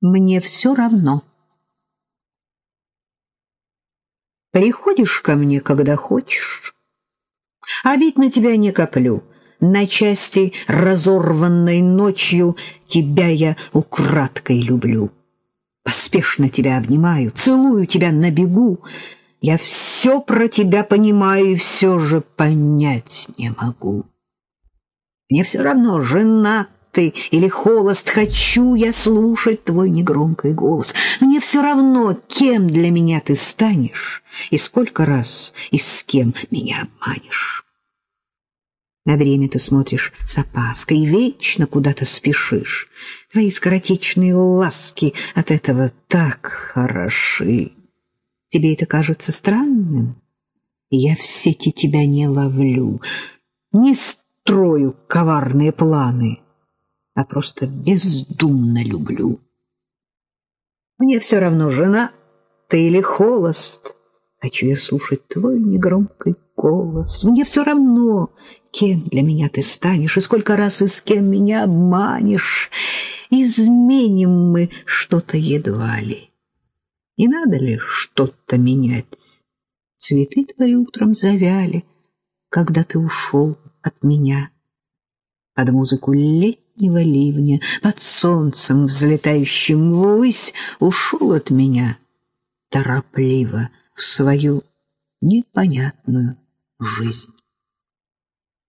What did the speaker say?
Мне все равно. Приходишь ко мне, когда хочешь. Обид на тебя не коплю. На части разорванной ночью тебя я украдкой люблю. Поспешно тебя обнимаю, целую тебя на бегу. Я все про тебя понимаю и все же понять не могу. Мне все равно, женат ты или холост, хочу я слушать твой негромкий голос. Мне все равно, кем для меня ты станешь и сколько раз и с кем меня обманешь. На время ты смотришь с опаской и вечно куда-то спешишь. Твои скоротечные ласки от этого так хороши. Тебе это кажется странным? Я в сети тебя не ловлю, не строю коварные планы, а просто бездумно люблю. Мне все равно, жена ты или холост, хочу я слушать твой негромкий голос. Мне все равно, кем для меня ты станешь и сколько раз и с кем меня обманешь. Изменим мы что-то едва ли. И надо ли что-то менять? Цветы твои утром завяли, когда ты ушел от меня. Под музыку летнего ливня, под солнцем, взлетающим ввысь, ушел от меня торопливо в свою непонятную жизнь.